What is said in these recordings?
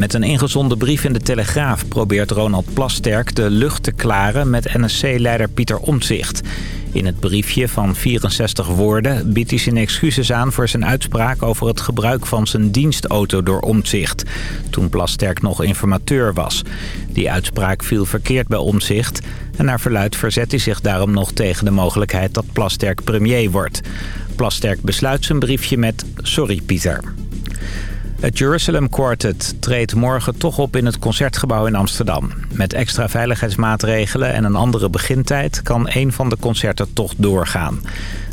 Met een ingezonden brief in de Telegraaf probeert Ronald Plasterk de lucht te klaren met NSC-leider Pieter Omtzigt. In het briefje van 64 woorden biedt hij zijn excuses aan voor zijn uitspraak over het gebruik van zijn dienstauto door Omtzigt. Toen Plasterk nog informateur was. Die uitspraak viel verkeerd bij Omtzigt en naar verluid verzet hij zich daarom nog tegen de mogelijkheid dat Plasterk premier wordt. Plasterk besluit zijn briefje met sorry Pieter. Het Jerusalem Quartet treedt morgen toch op in het Concertgebouw in Amsterdam. Met extra veiligheidsmaatregelen en een andere begintijd kan een van de concerten toch doorgaan.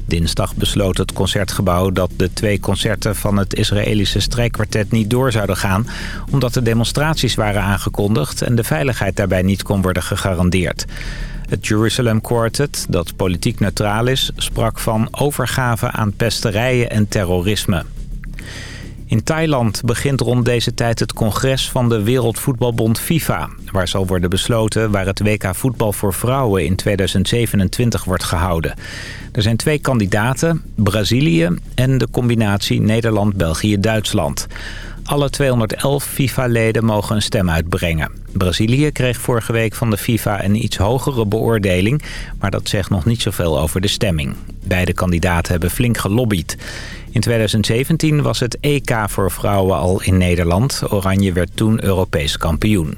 Dinsdag besloot het Concertgebouw dat de twee concerten van het Israëlische strijkkwartet niet door zouden gaan... omdat de demonstraties waren aangekondigd en de veiligheid daarbij niet kon worden gegarandeerd. Het Jerusalem Quartet, dat politiek neutraal is, sprak van overgave aan pesterijen en terrorisme. In Thailand begint rond deze tijd het congres van de Wereldvoetbalbond FIFA... waar zal worden besloten waar het WK voetbal voor vrouwen in 2027 wordt gehouden. Er zijn twee kandidaten, Brazilië en de combinatie Nederland-België-Duitsland. Alle 211 FIFA-leden mogen een stem uitbrengen. Brazilië kreeg vorige week van de FIFA een iets hogere beoordeling... maar dat zegt nog niet zoveel over de stemming. Beide kandidaten hebben flink gelobbyd. In 2017 was het EK voor vrouwen al in Nederland. Oranje werd toen Europees kampioen.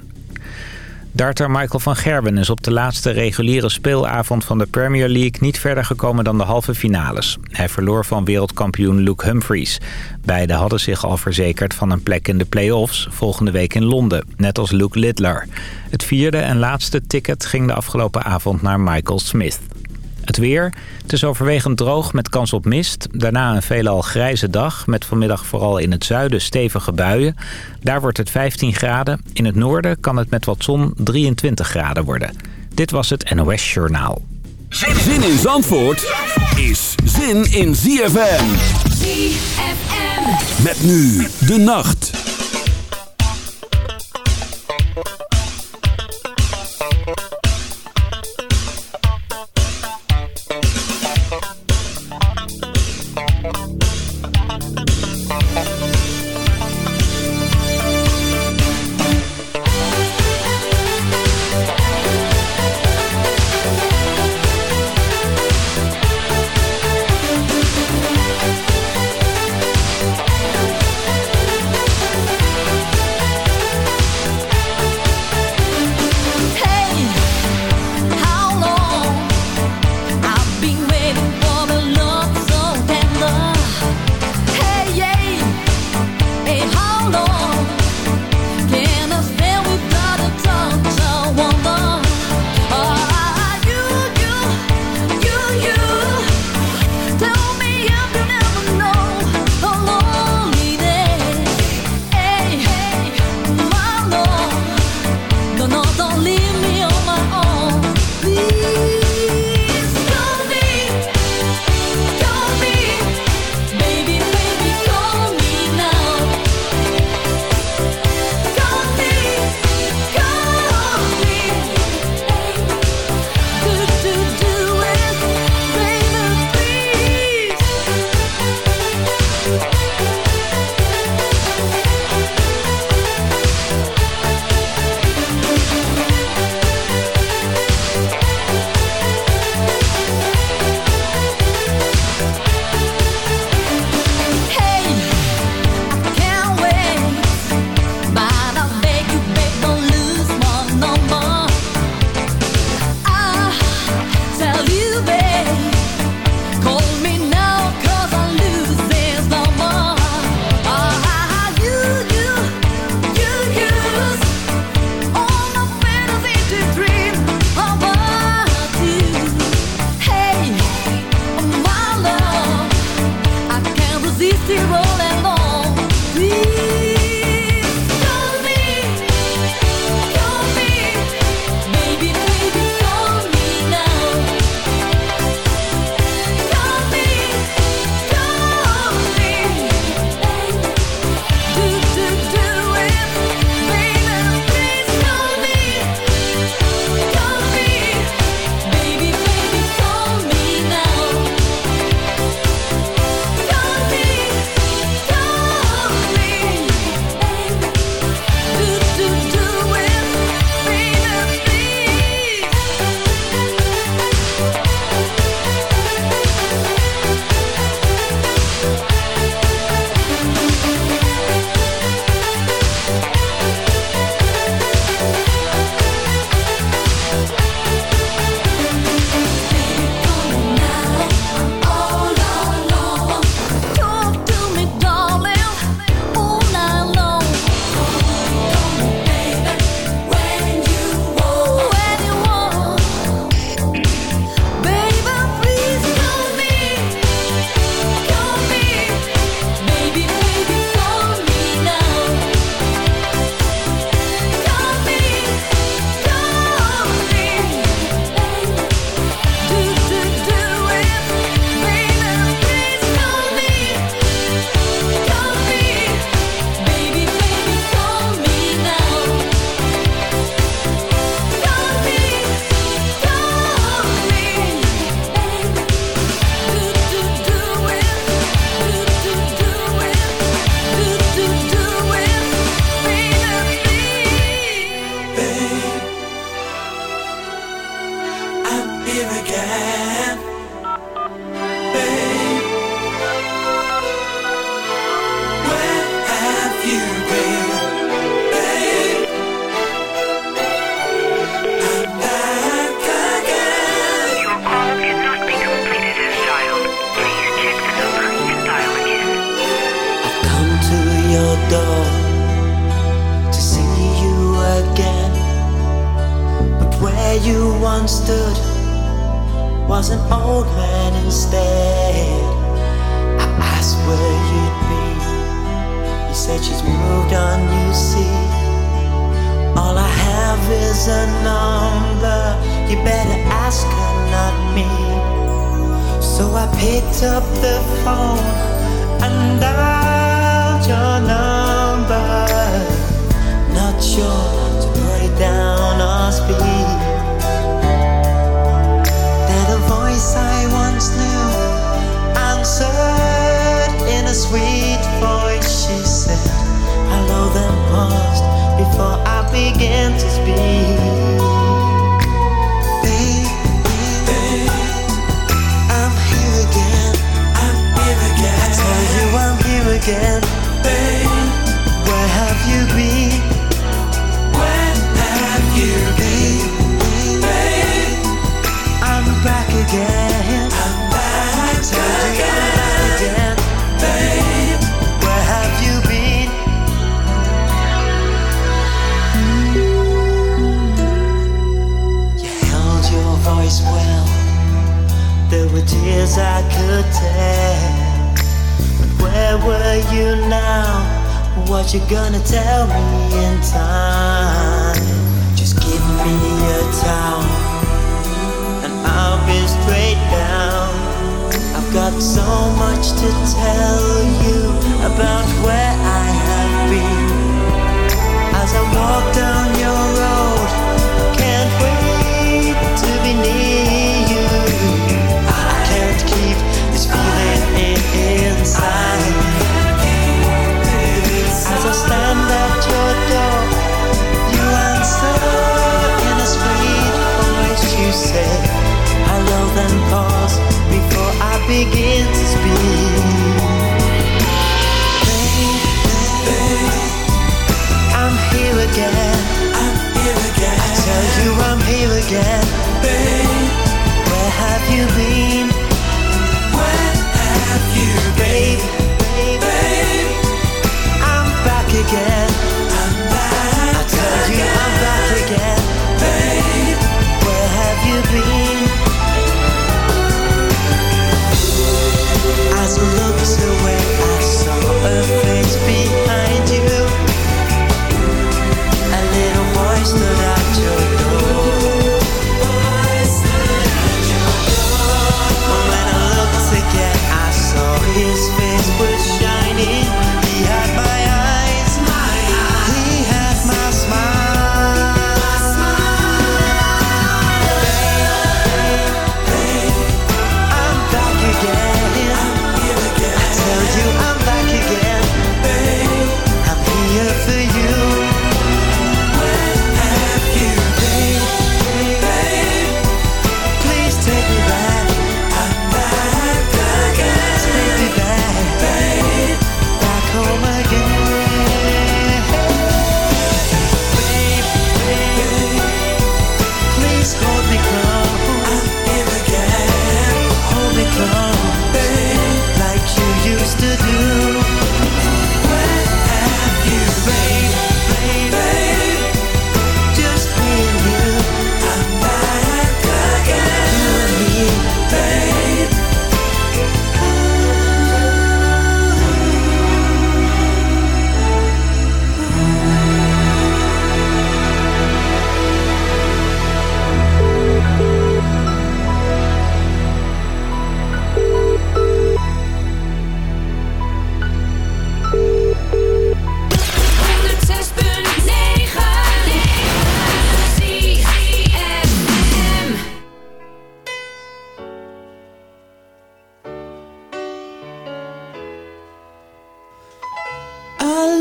Darter Michael van Gerwen is op de laatste reguliere speelavond van de Premier League niet verder gekomen dan de halve finales. Hij verloor van wereldkampioen Luke Humphries. Beiden hadden zich al verzekerd van een plek in de play-offs volgende week in Londen, net als Luke Littler. Het vierde en laatste ticket ging de afgelopen avond naar Michael Smith. Het weer. Het is overwegend droog met kans op mist. Daarna een veelal grijze dag met vanmiddag vooral in het zuiden stevige buien. Daar wordt het 15 graden. In het noorden kan het met wat zon 23 graden worden. Dit was het NOS Journaal. Zin in Zandvoort is zin in ZFM. ZFM. Met nu de nacht.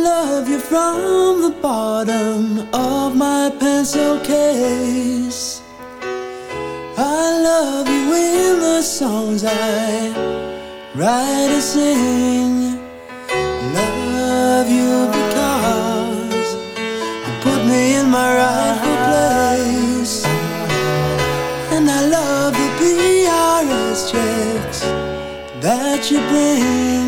love you from the bottom of my pencil case. I love you in the songs I write and sing. Love you because you put me in my rightful place. And I love the PRS checks that you bring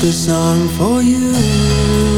This song for you.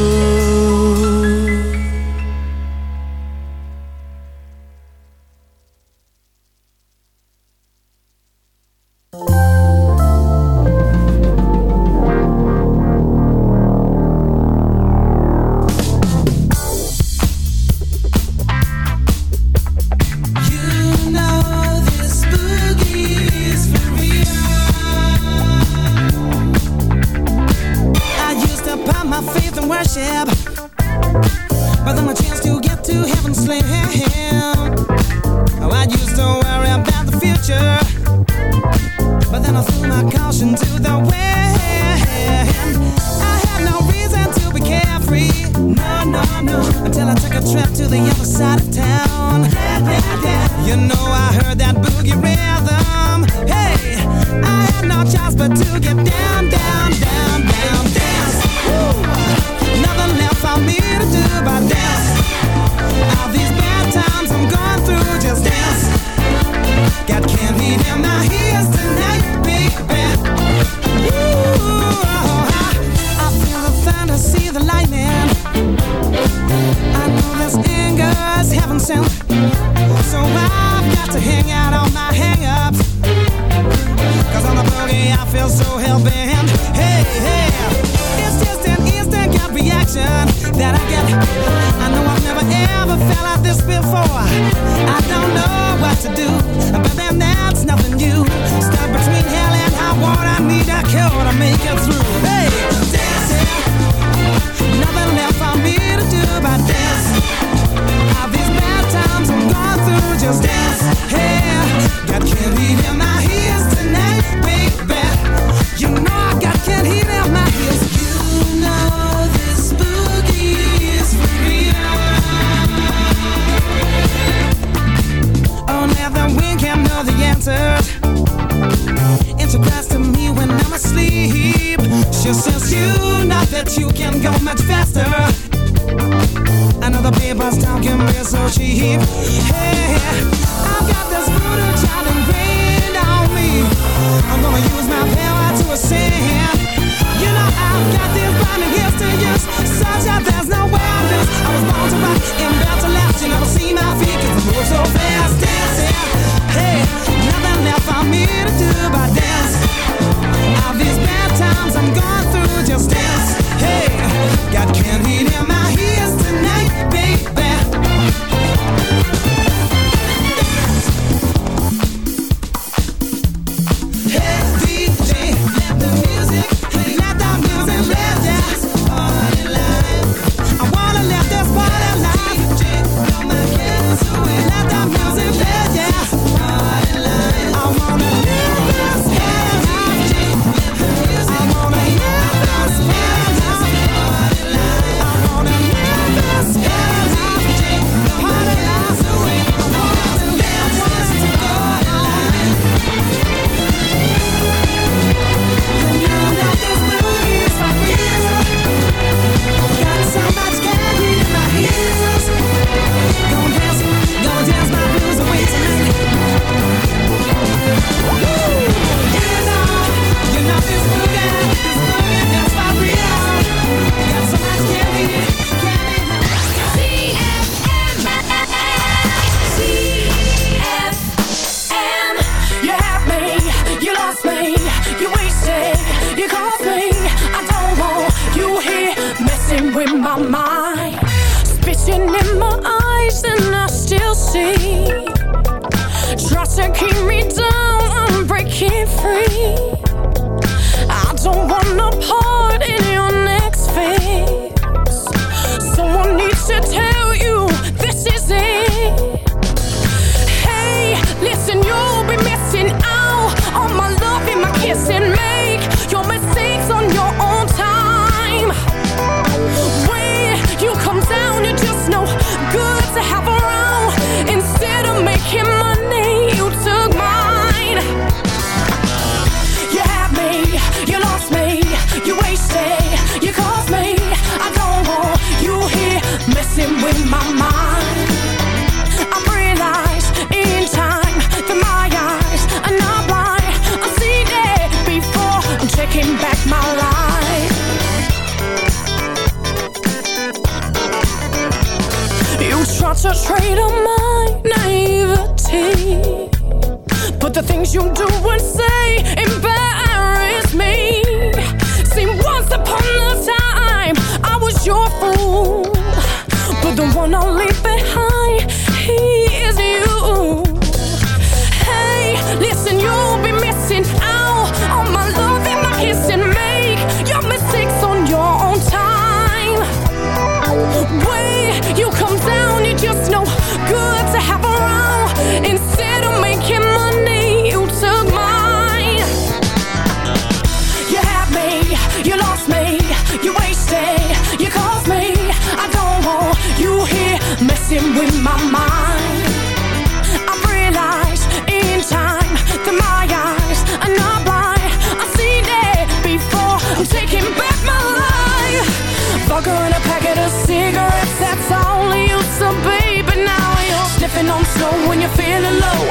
free. 胸中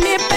нами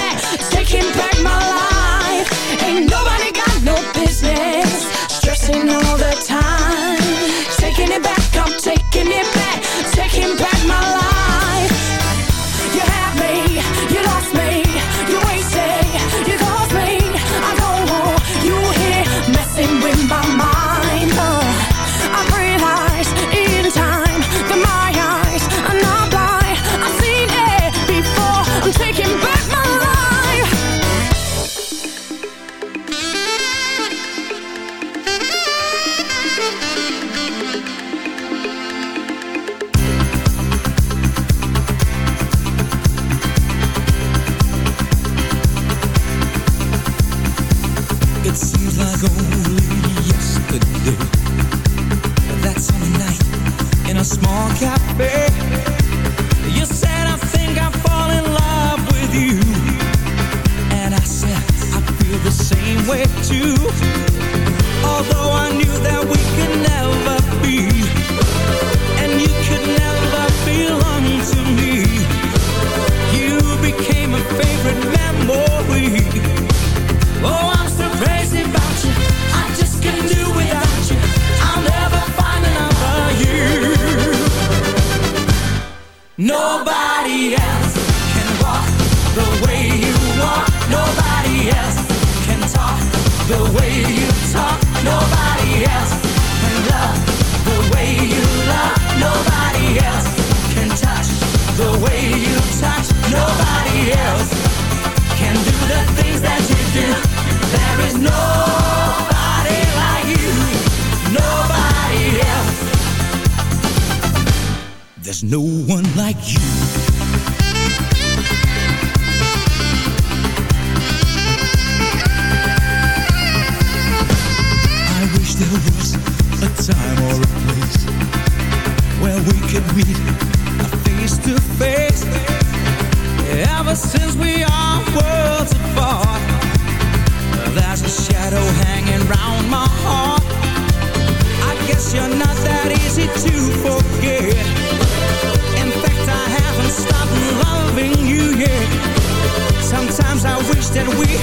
That we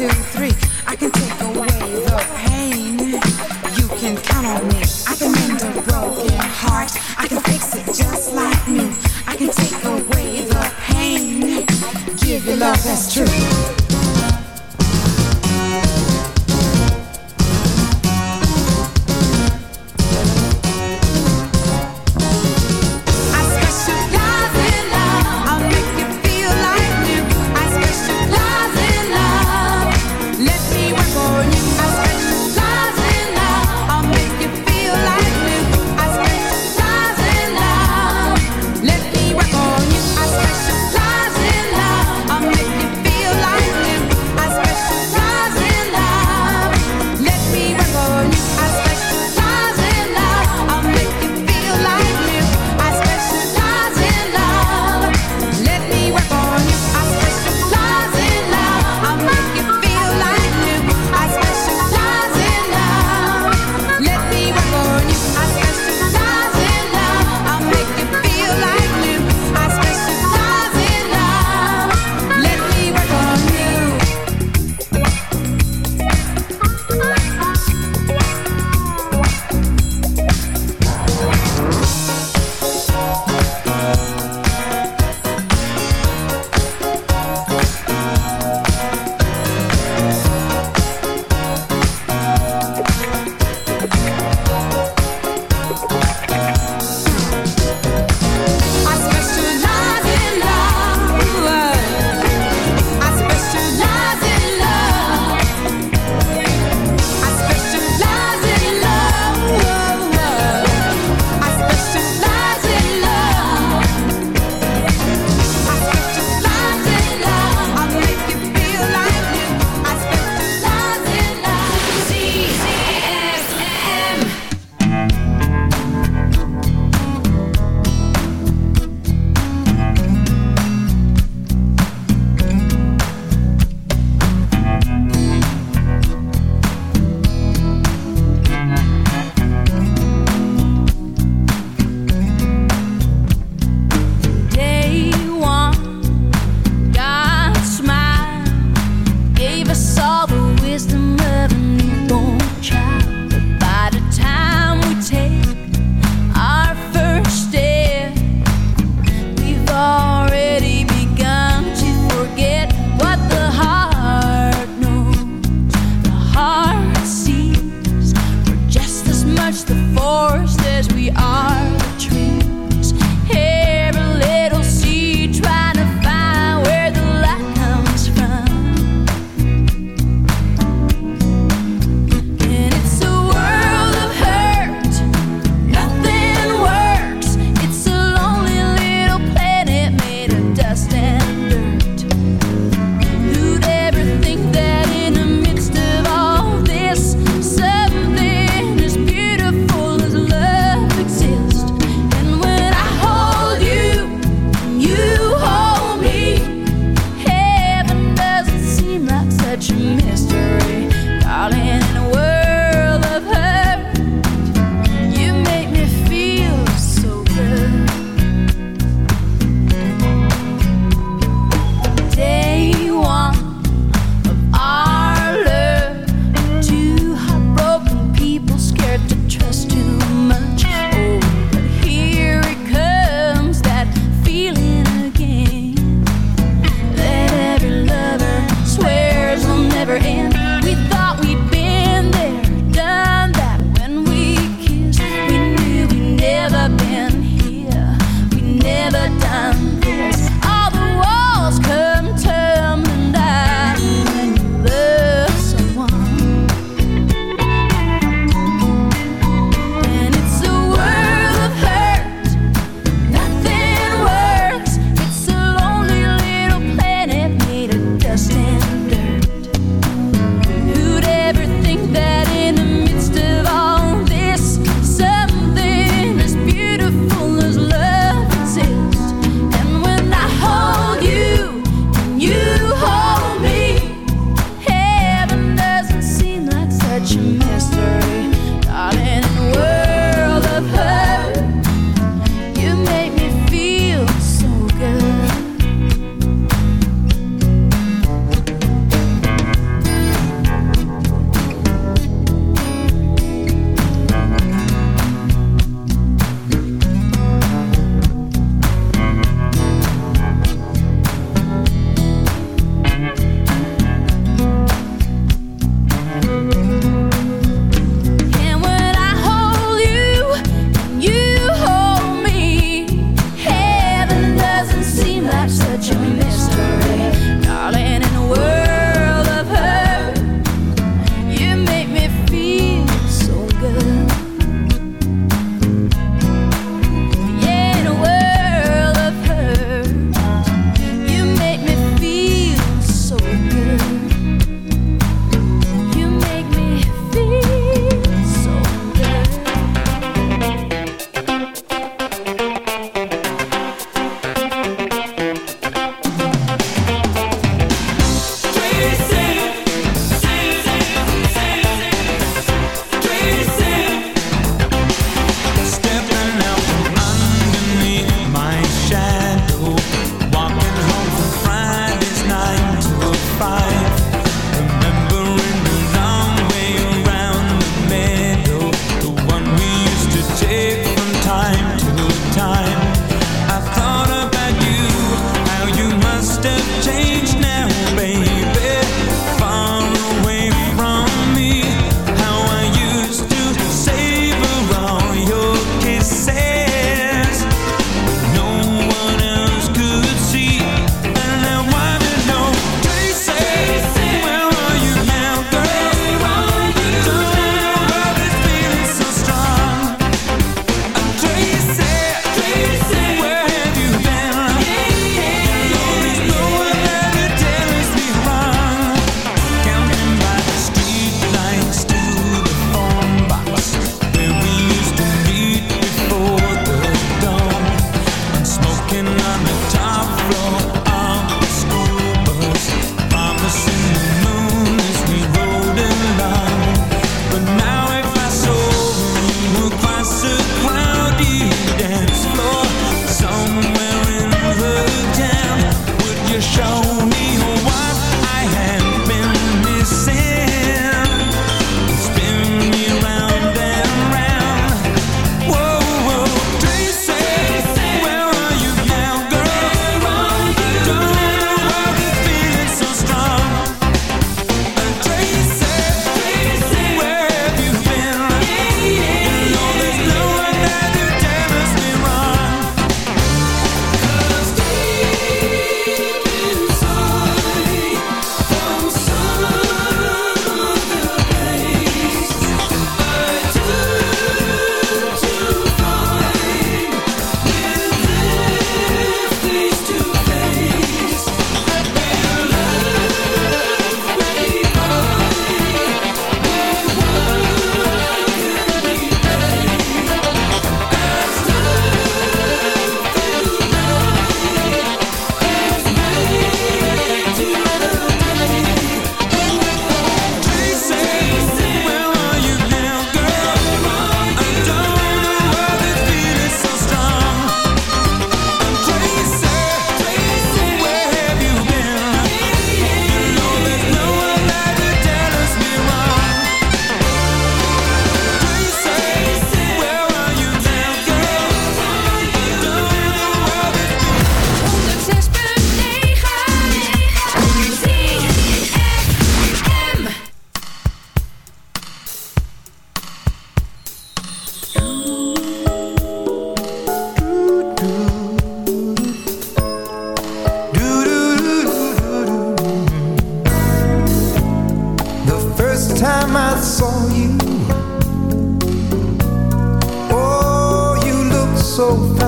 Let me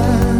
so